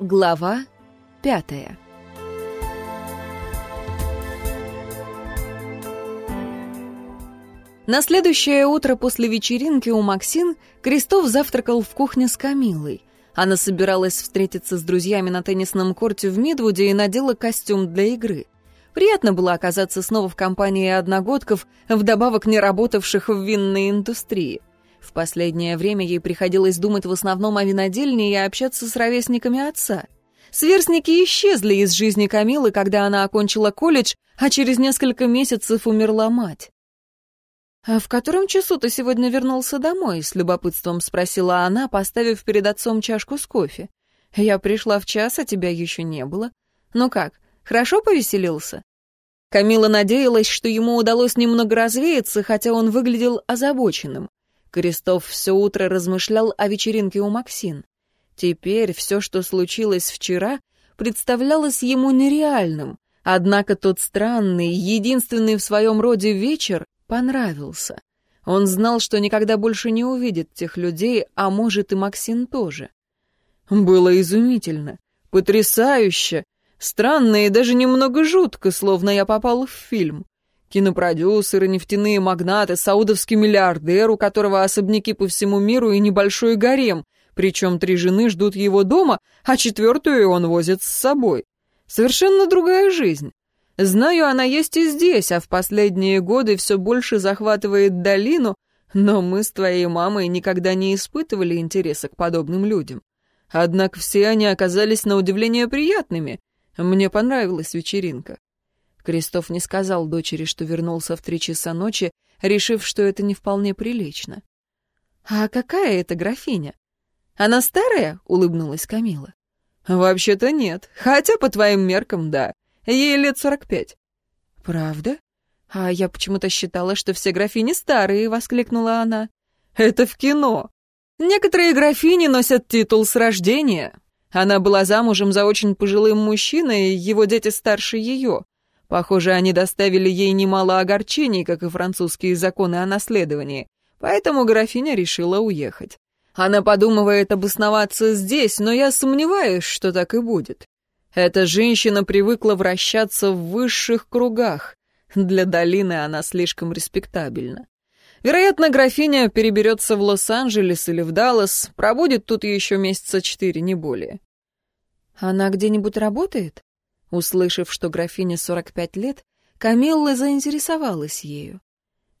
Глава пятая На следующее утро после вечеринки у Максин Крестов завтракал в кухне с Камилой. Она собиралась встретиться с друзьями на теннисном корте в Мидвуде и надела костюм для игры. Приятно было оказаться снова в компании одногодков, вдобавок не работавших в винной индустрии. В последнее время ей приходилось думать в основном о винодельне и общаться с ровесниками отца. Сверстники исчезли из жизни Камилы, когда она окончила колледж, а через несколько месяцев умерла мать. «А в котором часу ты сегодня вернулся домой?» — с любопытством спросила она, поставив перед отцом чашку с кофе. «Я пришла в час, а тебя еще не было. Ну как, хорошо повеселился?» Камила надеялась, что ему удалось немного развеяться, хотя он выглядел озабоченным. Крестов все утро размышлял о вечеринке у Максин. Теперь все, что случилось вчера, представлялось ему нереальным, однако тот странный, единственный в своем роде вечер понравился. Он знал, что никогда больше не увидит тех людей, а может и Максин тоже. Было изумительно, потрясающе, странно и даже немного жутко, словно я попал в фильм. Кинопродюсеры, нефтяные магнаты, саудовский миллиардер, у которого особняки по всему миру и небольшой гарем, причем три жены ждут его дома, а четвертую он возит с собой. Совершенно другая жизнь. Знаю, она есть и здесь, а в последние годы все больше захватывает долину, но мы с твоей мамой никогда не испытывали интереса к подобным людям. Однако все они оказались на удивление приятными. Мне понравилась вечеринка. Крестов не сказал дочери, что вернулся в три часа ночи, решив, что это не вполне прилично. «А какая это графиня? Она старая?» — улыбнулась Камила. «Вообще-то нет, хотя по твоим меркам, да. Ей лет сорок пять». «Правда? А я почему-то считала, что все графини старые», — воскликнула она. «Это в кино. Некоторые графини носят титул с рождения. Она была замужем за очень пожилым мужчиной, его дети старше ее. Похоже, они доставили ей немало огорчений, как и французские законы о наследовании, поэтому графиня решила уехать. Она подумывает обосноваться здесь, но я сомневаюсь, что так и будет. Эта женщина привыкла вращаться в высших кругах. Для долины она слишком респектабельна. Вероятно, графиня переберется в Лос-Анджелес или в Даллас, пробудет тут еще месяца четыре, не более. Она где-нибудь работает? Услышав, что графине 45 лет, Камилла заинтересовалась ею.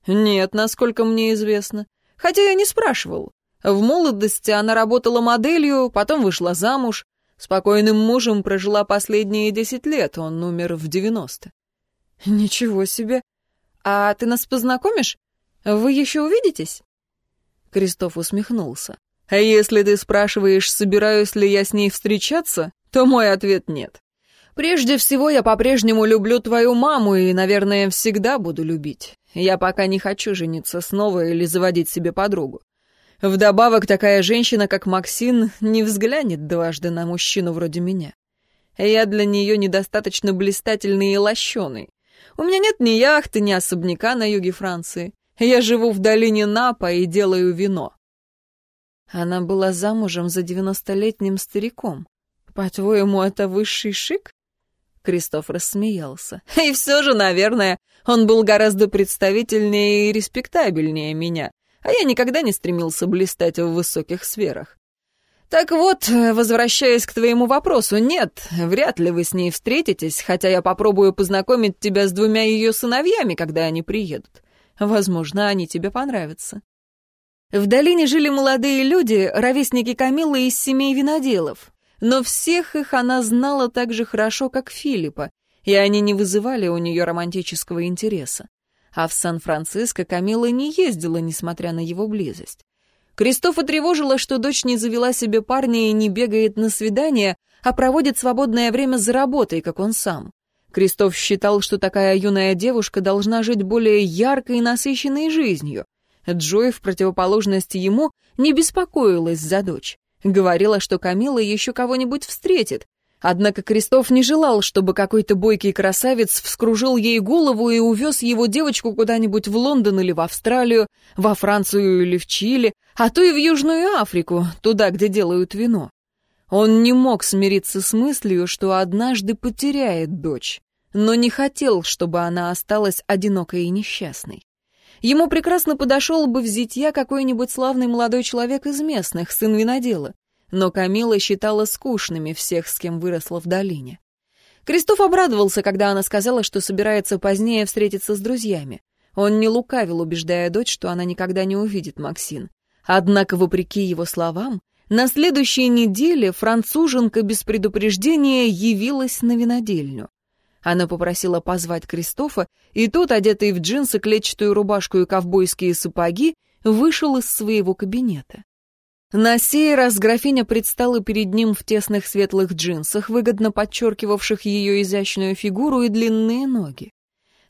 «Нет, насколько мне известно. Хотя я не спрашивал. В молодости она работала моделью, потом вышла замуж. Спокойным мужем прожила последние десять лет, он умер в девяносто». «Ничего себе! А ты нас познакомишь? Вы еще увидитесь?» Кристоф усмехнулся. «А если ты спрашиваешь, собираюсь ли я с ней встречаться, то мой ответ нет. Прежде всего, я по-прежнему люблю твою маму и, наверное, всегда буду любить. Я пока не хочу жениться снова или заводить себе подругу. Вдобавок, такая женщина, как Максин, не взглянет дважды на мужчину вроде меня. Я для нее недостаточно блистательный и лощеный. У меня нет ни яхты, ни особняка на юге Франции. Я живу в долине Напа и делаю вино. Она была замужем за девяностолетним стариком. По-твоему, это высший шик? Кристоф рассмеялся. «И все же, наверное, он был гораздо представительнее и респектабельнее меня, а я никогда не стремился блистать в высоких сферах. Так вот, возвращаясь к твоему вопросу, нет, вряд ли вы с ней встретитесь, хотя я попробую познакомить тебя с двумя ее сыновьями, когда они приедут. Возможно, они тебе понравятся». В долине жили молодые люди, ровесники Камиллы из семей виноделов. Но всех их она знала так же хорошо, как Филиппа, и они не вызывали у нее романтического интереса. А в Сан-Франциско Камила не ездила, несмотря на его близость. Кристофа тревожила, что дочь не завела себе парня и не бегает на свидания, а проводит свободное время за работой, как он сам. Кристоф считал, что такая юная девушка должна жить более яркой и насыщенной жизнью. Джой, в противоположность ему, не беспокоилась за дочь. Говорила, что Камила еще кого-нибудь встретит. Однако Крестов не желал, чтобы какой-то бойкий красавец вскружил ей голову и увез его девочку куда-нибудь в Лондон или в Австралию, во Францию или в Чили, а то и в Южную Африку, туда, где делают вино. Он не мог смириться с мыслью, что однажды потеряет дочь, но не хотел, чтобы она осталась одинокой и несчастной. Ему прекрасно подошел бы в зятья какой-нибудь славный молодой человек из местных, сын винодела, но Камила считала скучными всех, с кем выросла в долине. Крестов обрадовался, когда она сказала, что собирается позднее встретиться с друзьями. Он не лукавил, убеждая дочь, что она никогда не увидит Максин. Однако, вопреки его словам, на следующей неделе француженка без предупреждения явилась на винодельню. Она попросила позвать Кристофа, и тот, одетый в джинсы, клетчатую рубашку и ковбойские сапоги, вышел из своего кабинета. На сей раз графиня предстала перед ним в тесных светлых джинсах, выгодно подчеркивавших ее изящную фигуру и длинные ноги.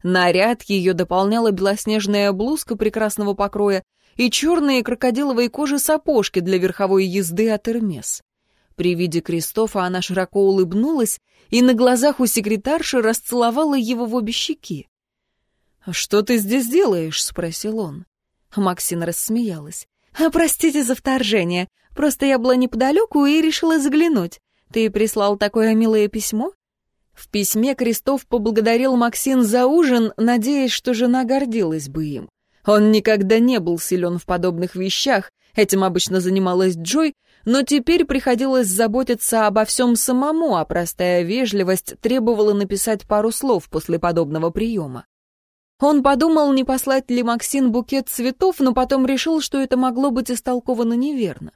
Наряд ее дополняла белоснежная блузка прекрасного покроя и черные крокодиловые кожи сапожки для верховой езды от Эрмес. При виде Кристофа она широко улыбнулась и на глазах у секретарши расцеловала его в обе щеки. «Что ты здесь делаешь?» — спросил он. Максин рассмеялась. «А, «Простите за вторжение. Просто я была неподалеку и решила заглянуть. Ты прислал такое милое письмо?» В письме Крестов поблагодарил Максин за ужин, надеясь, что жена гордилась бы им. Он никогда не был силен в подобных вещах, этим обычно занималась Джой, но теперь приходилось заботиться обо всем самому, а простая вежливость требовала написать пару слов после подобного приема. Он подумал, не послать ли Максин букет цветов, но потом решил, что это могло быть истолковано неверно.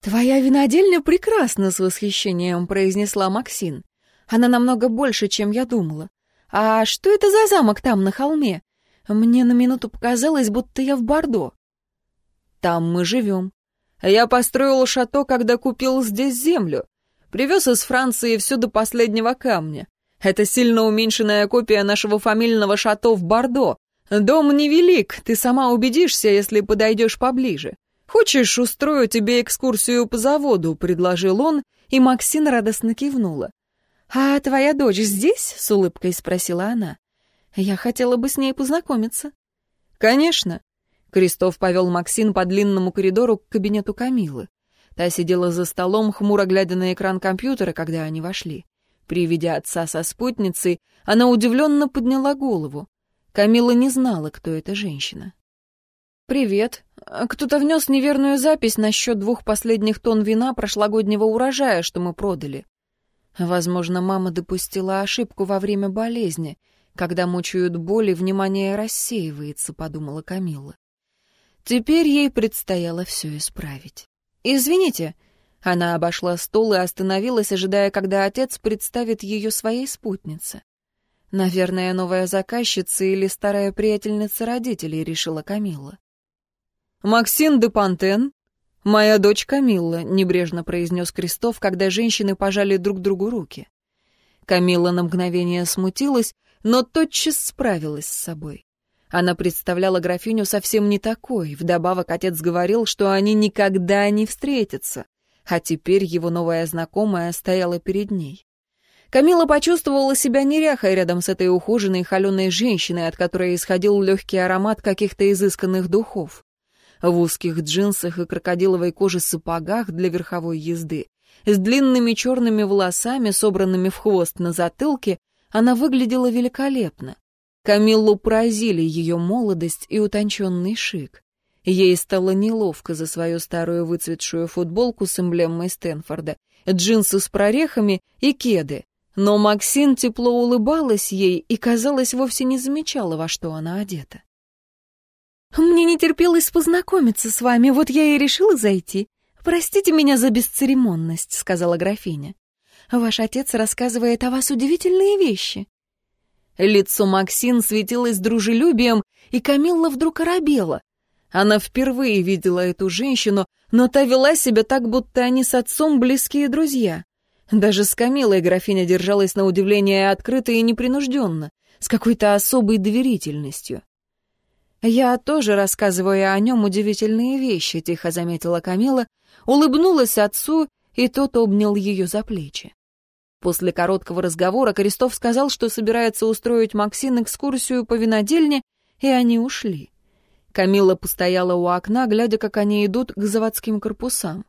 «Твоя винодельня прекрасна», — с восхищением произнесла Максин. «Она намного больше, чем я думала. А что это за замок там, на холме? Мне на минуту показалось, будто я в Бордо». «Там мы живем. Я построил шато, когда купил здесь землю. Привез из Франции все до последнего камня. Это сильно уменьшенная копия нашего фамильного шато в Бордо. Дом невелик, ты сама убедишься, если подойдешь поближе. Хочешь, устрою тебе экскурсию по заводу», — предложил он, и Максин радостно кивнула. «А твоя дочь здесь?» — с улыбкой спросила она. «Я хотела бы с ней познакомиться». «Конечно». Крестов повел Максин по длинному коридору к кабинету Камилы. Та сидела за столом, хмуро глядя на экран компьютера, когда они вошли. При виде отца со спутницей, она удивленно подняла голову. Камила не знала, кто эта женщина. «Привет. Кто-то внес неверную запись насчет двух последних тонн вина прошлогоднего урожая, что мы продали. Возможно, мама допустила ошибку во время болезни. Когда мучают боли, внимание рассеивается», — подумала Камила. Теперь ей предстояло все исправить. «Извините», она обошла стол и остановилась, ожидая, когда отец представит ее своей спутнице. «Наверное, новая заказчица или старая приятельница родителей», — решила Камилла. «Максин де Пантен, моя дочь Камилла», — небрежно произнес Крестов, когда женщины пожали друг другу руки. Камилла на мгновение смутилась, но тотчас справилась с собой. Она представляла графиню совсем не такой, вдобавок отец говорил, что они никогда не встретятся а теперь его новая знакомая стояла перед ней. Камила почувствовала себя неряхой рядом с этой ухоженной холеной женщиной, от которой исходил легкий аромат каких-то изысканных духов. В узких джинсах и крокодиловой коже сапогах для верховой езды, с длинными черными волосами, собранными в хвост на затылке, она выглядела великолепно. Камиллу поразили ее молодость и утонченный шик. Ей стало неловко за свою старую выцветшую футболку с эмблемой Стэнфорда, джинсы с прорехами и кеды. Но Максин тепло улыбалась ей и, казалось, вовсе не замечала, во что она одета. «Мне не терпелось познакомиться с вами, вот я и решила зайти. Простите меня за бесцеремонность», — сказала графиня. «Ваш отец рассказывает о вас удивительные вещи». Лицо Максин светилось дружелюбием, и Камилла вдруг оробела. Она впервые видела эту женщину, но та вела себя так, будто они с отцом близкие друзья. Даже с Камилой графиня держалась на удивление открыто и непринужденно, с какой-то особой доверительностью. «Я тоже рассказываю о нем удивительные вещи», — тихо заметила Камила, улыбнулась отцу, и тот обнял ее за плечи. После короткого разговора Крестов сказал, что собирается устроить Максин экскурсию по винодельне, и они ушли. Камила постояла у окна, глядя, как они идут к заводским корпусам.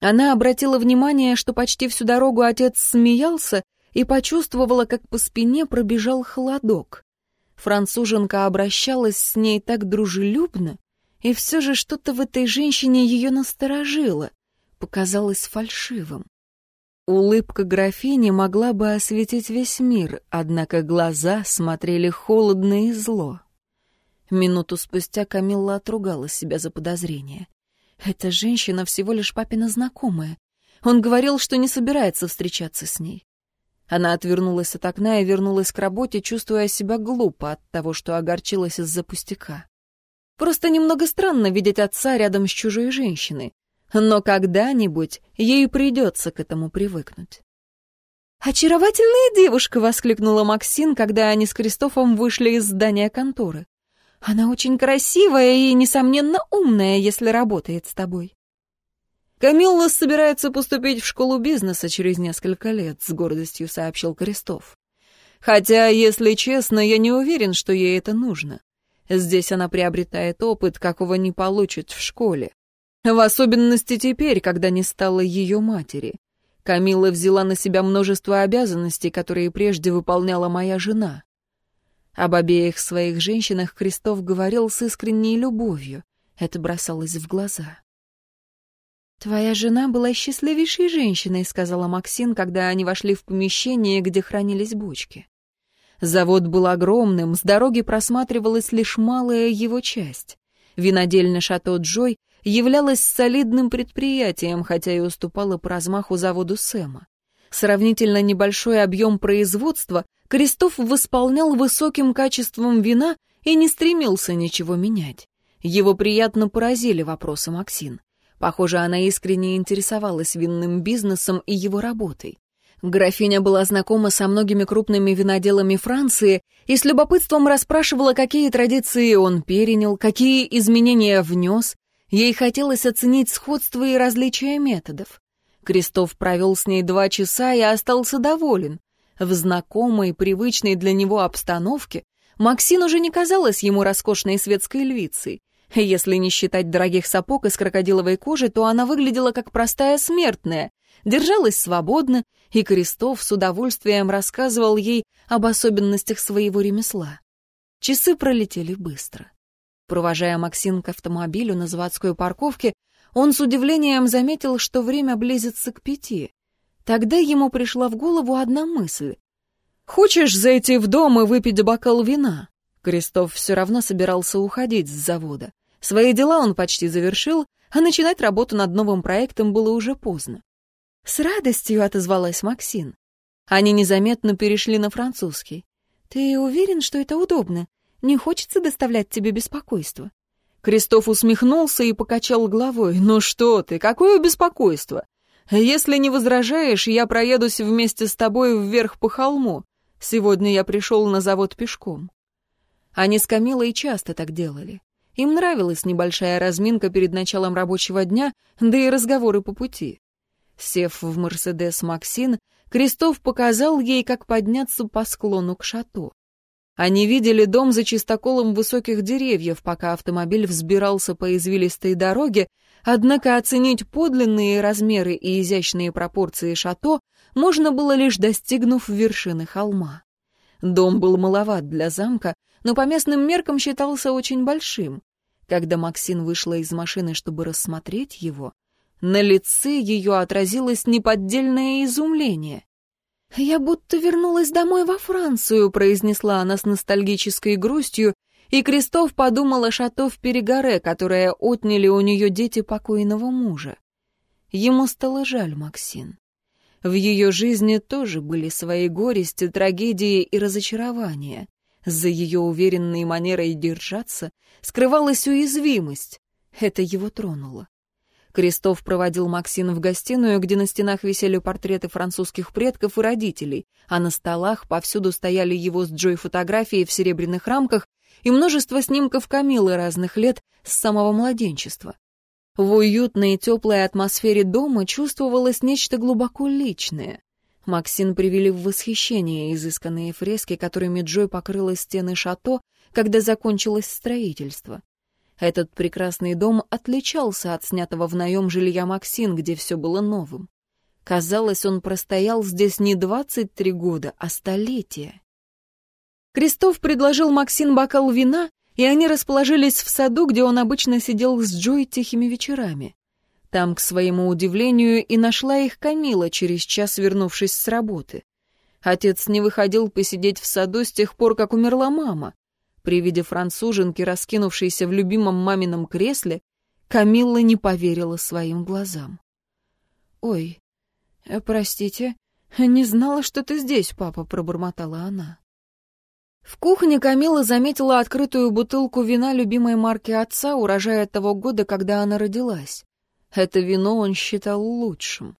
Она обратила внимание, что почти всю дорогу отец смеялся и почувствовала, как по спине пробежал холодок. Француженка обращалась с ней так дружелюбно, и все же что-то в этой женщине ее насторожило, показалось фальшивым. Улыбка графини могла бы осветить весь мир, однако глаза смотрели холодно и зло. Минуту спустя Камилла отругала себя за подозрение. Эта женщина всего лишь папина знакомая. Он говорил, что не собирается встречаться с ней. Она отвернулась от окна и вернулась к работе, чувствуя себя глупо от того, что огорчилась из-за пустяка. Просто немного странно видеть отца рядом с чужой женщиной. Но когда-нибудь ей придется к этому привыкнуть. «Очаровательная девушка!» — воскликнула Максин, когда они с Кристофом вышли из здания конторы. «Она очень красивая и, несомненно, умная, если работает с тобой». «Камилла собирается поступить в школу бизнеса через несколько лет», — с гордостью сообщил Крестов. «Хотя, если честно, я не уверен, что ей это нужно. Здесь она приобретает опыт, какого не получит в школе. В особенности теперь, когда не стало ее матери. Камила взяла на себя множество обязанностей, которые прежде выполняла моя жена. Об обеих своих женщинах Крестов говорил с искренней любовью. Это бросалось в глаза. «Твоя жена была счастливейшей женщиной», — сказала Максин, когда они вошли в помещение, где хранились бочки. Завод был огромным, с дороги просматривалась лишь малая его часть. Винодельня «Шато Джой» являлась солидным предприятием, хотя и уступала по размаху заводу Сэма. Сравнительно небольшой объем производства Крестов восполнял высоким качеством вина и не стремился ничего менять. Его приятно поразили вопросы Максин. Похоже, она искренне интересовалась винным бизнесом и его работой. Графиня была знакома со многими крупными виноделами Франции и с любопытством расспрашивала, какие традиции он перенял, какие изменения внес. Ей хотелось оценить сходство и различия методов. Крестов провел с ней два часа и остался доволен. В знакомой, привычной для него обстановке Максин уже не казалась ему роскошной светской львицей. Если не считать дорогих сапог из крокодиловой кожи, то она выглядела как простая смертная, держалась свободно, и Крестов с удовольствием рассказывал ей об особенностях своего ремесла. Часы пролетели быстро. Провожая Максин к автомобилю на заводской парковке, он с удивлением заметил, что время близится к пяти. Тогда ему пришла в голову одна мысль. «Хочешь зайти в дом и выпить бокал вина?» Крестов все равно собирался уходить с завода. Свои дела он почти завершил, а начинать работу над новым проектом было уже поздно. «С радостью», — отозвалась Максин. Они незаметно перешли на французский. «Ты уверен, что это удобно? Не хочется доставлять тебе беспокойство?» Кристоф усмехнулся и покачал головой. «Ну что ты, какое беспокойство? Если не возражаешь, я проедусь вместе с тобой вверх по холму. Сегодня я пришел на завод пешком». Они с Камилой часто так делали. Им нравилась небольшая разминка перед началом рабочего дня, да и разговоры по пути. Сев в «Мерседес Максин», Крестов показал ей, как подняться по склону к шато. Они видели дом за чистоколом высоких деревьев, пока автомобиль взбирался по извилистой дороге, однако оценить подлинные размеры и изящные пропорции шато можно было лишь достигнув вершины холма. Дом был маловат для замка, но по местным меркам считался очень большим. Когда Максин вышла из машины, чтобы рассмотреть его, на лице ее отразилось неподдельное изумление. «Я будто вернулась домой во Францию», — произнесла она с ностальгической грустью, и Крестов подумал о шато в Перегоре, которое отняли у нее дети покойного мужа. Ему стало жаль Максин. В ее жизни тоже были свои горести, трагедии и разочарования. За ее уверенной манерой держаться скрывалась уязвимость. Это его тронуло. Крестов проводил Максина в гостиную, где на стенах висели портреты французских предков и родителей, а на столах повсюду стояли его с Джой фотографии в серебряных рамках и множество снимков Камилы разных лет с самого младенчества. В уютной и теплой атмосфере дома чувствовалось нечто глубоко личное. Максин привели в восхищение изысканные фрески, которыми Джой покрыла стены шато, когда закончилось строительство. Этот прекрасный дом отличался от снятого в наем жилья Максин, где все было новым. Казалось, он простоял здесь не 23 года, а столетия. Крестов предложил Максин бокал вина, и они расположились в саду, где он обычно сидел с Джой тихими вечерами. Там, к своему удивлению, и нашла их Камила, через час вернувшись с работы. Отец не выходил посидеть в саду с тех пор, как умерла мама. При виде француженки, раскинувшейся в любимом мамином кресле, Камилла не поверила своим глазам. «Ой, э, простите, не знала, что ты здесь, папа», — пробормотала она. В кухне Камила заметила открытую бутылку вина любимой марки отца, урожая того года, когда она родилась. Это вино он считал лучшим.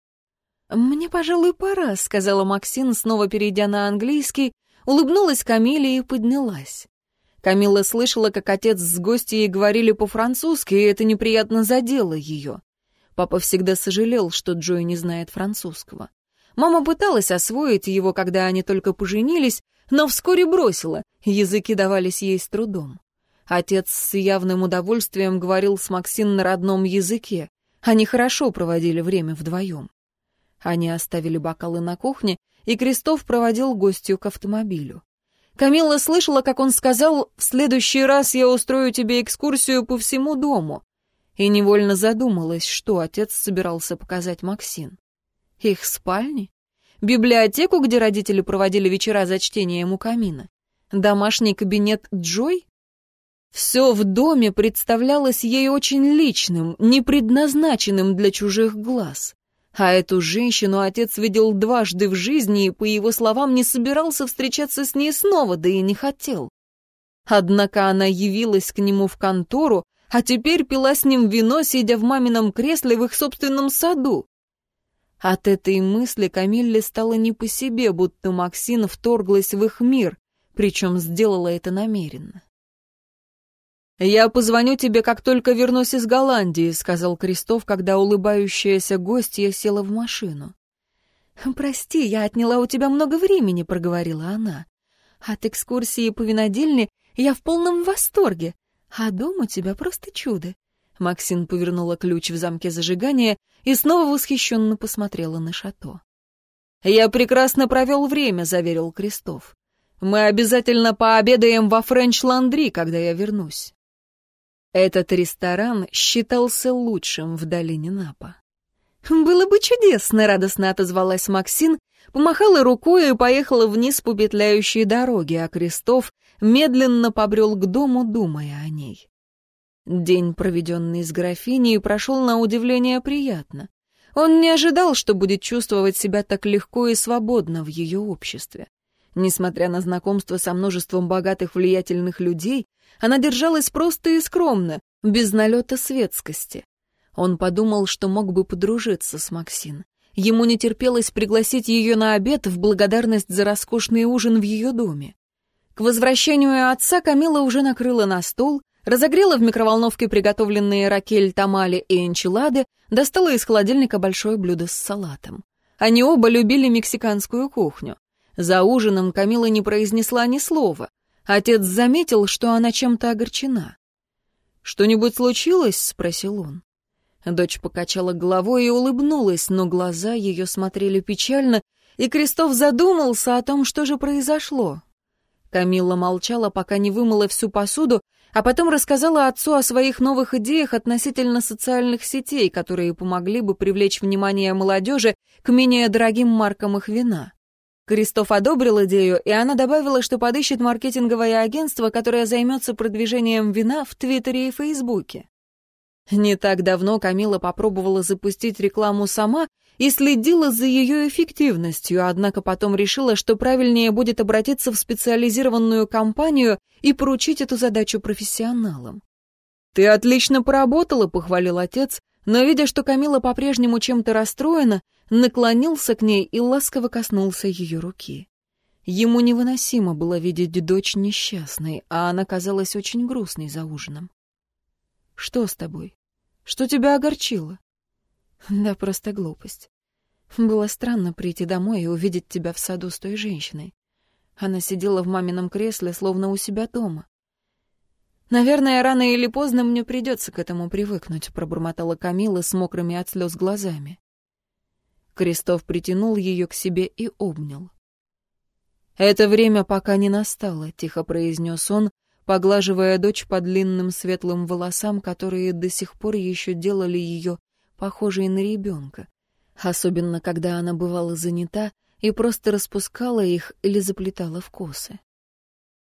«Мне, пожалуй, пора», — сказала Максин, снова перейдя на английский, улыбнулась Камиле и поднялась. Камила слышала, как отец с гостьей говорили по-французски, и это неприятно задело ее. Папа всегда сожалел, что Джой не знает французского. Мама пыталась освоить его, когда они только поженились, но вскоре бросила, языки давались ей с трудом. Отец с явным удовольствием говорил с Максин на родном языке. Они хорошо проводили время вдвоем. Они оставили бокалы на кухне, и Крестов проводил гостью к автомобилю. Камилла слышала, как он сказал «В следующий раз я устрою тебе экскурсию по всему дому», и невольно задумалась, что отец собирался показать Максин. Их спальни? Библиотеку, где родители проводили вечера за чтением у камина? Домашний кабинет Джой? Все в доме представлялось ей очень личным, не предназначенным для чужих глаз. А эту женщину отец видел дважды в жизни и, по его словам, не собирался встречаться с ней снова, да и не хотел. Однако она явилась к нему в контору, а теперь пила с ним вино, сидя в мамином кресле в их собственном саду. От этой мысли Камилле стало не по себе, будто Максина вторглась в их мир, причем сделала это намеренно. «Я позвоню тебе, как только вернусь из Голландии», — сказал Крестов, когда улыбающаяся гостья села в машину. «Прости, я отняла у тебя много времени», — проговорила она. «От экскурсии по винодельне я в полном восторге, а дом у тебя просто чудо». Максин повернула ключ в замке зажигания и снова восхищенно посмотрела на шато. «Я прекрасно провел время», — заверил Крестов. «Мы обязательно пообедаем во Френч-Ландри, когда я вернусь». Этот ресторан считался лучшим в долине Напа. «Было бы чудесно», — радостно отозвалась Максин, помахала рукой и поехала вниз по петляющей дороге, а Крестов медленно побрел к дому, думая о ней. День, проведенный с графиней, прошел на удивление приятно. Он не ожидал, что будет чувствовать себя так легко и свободно в ее обществе. Несмотря на знакомство со множеством богатых влиятельных людей, она держалась просто и скромно, без налета светскости. Он подумал, что мог бы подружиться с Максин. Ему не терпелось пригласить ее на обед в благодарность за роскошный ужин в ее доме. К возвращению отца Камила уже накрыла на стол, разогрела в микроволновке приготовленные ракель, тамали и энчилады, достала из холодильника большое блюдо с салатом. Они оба любили мексиканскую кухню. За ужином Камила не произнесла ни слова. Отец заметил, что она чем-то огорчена. «Что-нибудь случилось?» — спросил он. Дочь покачала головой и улыбнулась, но глаза ее смотрели печально, и Крестов задумался о том, что же произошло. Камилла молчала, пока не вымыла всю посуду, а потом рассказала отцу о своих новых идеях относительно социальных сетей, которые помогли бы привлечь внимание молодежи к менее дорогим маркам их вина. Кристоф одобрил идею, и она добавила, что подыщет маркетинговое агентство, которое займется продвижением вина в Твиттере и Фейсбуке. Не так давно Камила попробовала запустить рекламу сама и следила за ее эффективностью, однако потом решила, что правильнее будет обратиться в специализированную компанию и поручить эту задачу профессионалам. «Ты отлично поработала», — похвалил отец, но, видя, что Камила по-прежнему чем-то расстроена, наклонился к ней и ласково коснулся ее руки. Ему невыносимо было видеть дочь несчастной, а она казалась очень грустной за ужином. «Что с тобой? Что тебя огорчило?» «Да просто глупость. Было странно прийти домой и увидеть тебя в саду с той женщиной. Она сидела в мамином кресле, словно у себя дома. «Наверное, рано или поздно мне придется к этому привыкнуть», — пробормотала Камила с мокрыми от слез глазами. Крестов притянул ее к себе и обнял. «Это время пока не настало», — тихо произнес он, поглаживая дочь по длинным светлым волосам, которые до сих пор еще делали ее похожей на ребенка, особенно когда она бывала занята и просто распускала их или заплетала в косы.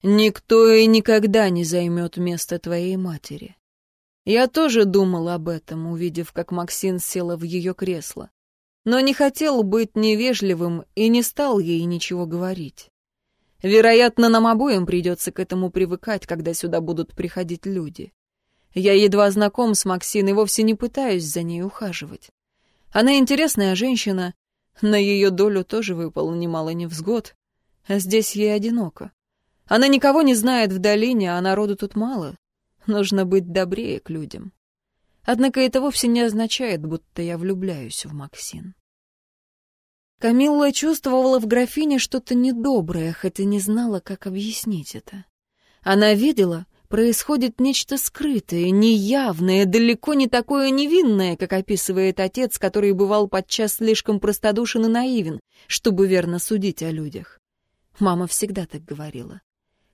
«Никто и никогда не займет место твоей матери. Я тоже думал об этом, увидев, как Максин села в ее кресло, но не хотел быть невежливым и не стал ей ничего говорить. Вероятно, нам обоим придется к этому привыкать, когда сюда будут приходить люди. Я едва знаком с Максин и вовсе не пытаюсь за ней ухаживать. Она интересная женщина, на ее долю тоже выпало немало невзгод, а здесь ей одиноко. Она никого не знает в долине, а народу тут мало. Нужно быть добрее к людям. Однако это вовсе не означает, будто я влюбляюсь в Максин. Камилла чувствовала в графине что-то недоброе, хотя не знала, как объяснить это. Она видела, происходит нечто скрытое, неявное, далеко не такое невинное, как описывает отец, который бывал подчас слишком простодушен и наивен, чтобы верно судить о людях. Мама всегда так говорила.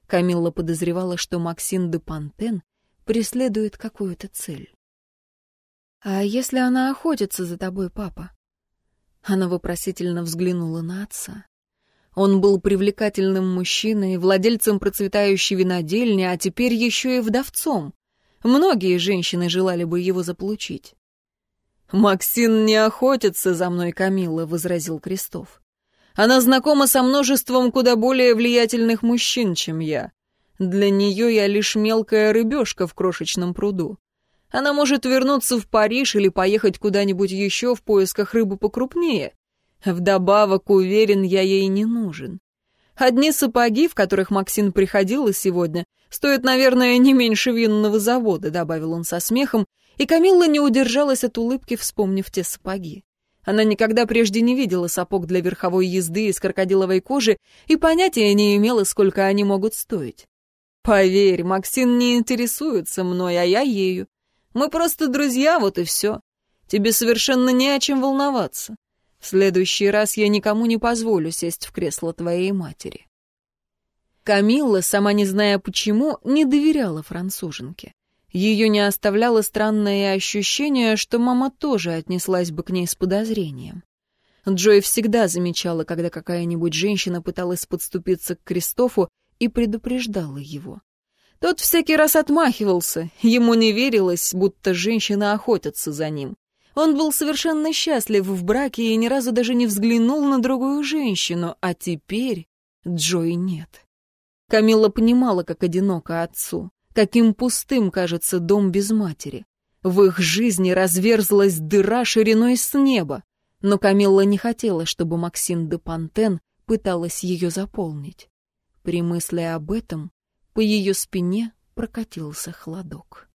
Камилла подозревала, что Максин де Пантен преследует какую-то цель. «А если она охотится за тобой, папа?» Она вопросительно взглянула на отца. Он был привлекательным мужчиной, владельцем процветающей винодельни, а теперь еще и вдовцом. Многие женщины желали бы его заполучить. «Максин не охотится за мной, Камилла», — возразил Крестов. «Она знакома со множеством куда более влиятельных мужчин, чем я. Для нее я лишь мелкая рыбешка в крошечном пруду. Она может вернуться в Париж или поехать куда-нибудь еще в поисках рыбы покрупнее. Вдобавок, уверен, я ей не нужен. Одни сапоги, в которых Максин приходила сегодня, стоят, наверное, не меньше винного завода, добавил он со смехом, и Камилла не удержалась от улыбки, вспомнив те сапоги. Она никогда прежде не видела сапог для верховой езды из крокодиловой кожи и понятия не имела, сколько они могут стоить. Поверь, Максин не интересуется мной, а я ею. Мы просто друзья, вот и все. Тебе совершенно не о чем волноваться. В следующий раз я никому не позволю сесть в кресло твоей матери». Камилла, сама не зная почему, не доверяла француженке. Ее не оставляло странное ощущение, что мама тоже отнеслась бы к ней с подозрением. Джой всегда замечала, когда какая-нибудь женщина пыталась подступиться к Кристофу и предупреждала его. Тот всякий раз отмахивался, ему не верилось, будто женщина охотится за ним. Он был совершенно счастлив в браке и ни разу даже не взглянул на другую женщину, а теперь Джои нет. Камила понимала, как одиноко отцу, каким пустым кажется дом без матери. В их жизни разверзлась дыра шириной с неба, но Камилла не хотела, чтобы Максим де Пантен пыталась ее заполнить. При мысли об этом по ее спине прокатился холодок.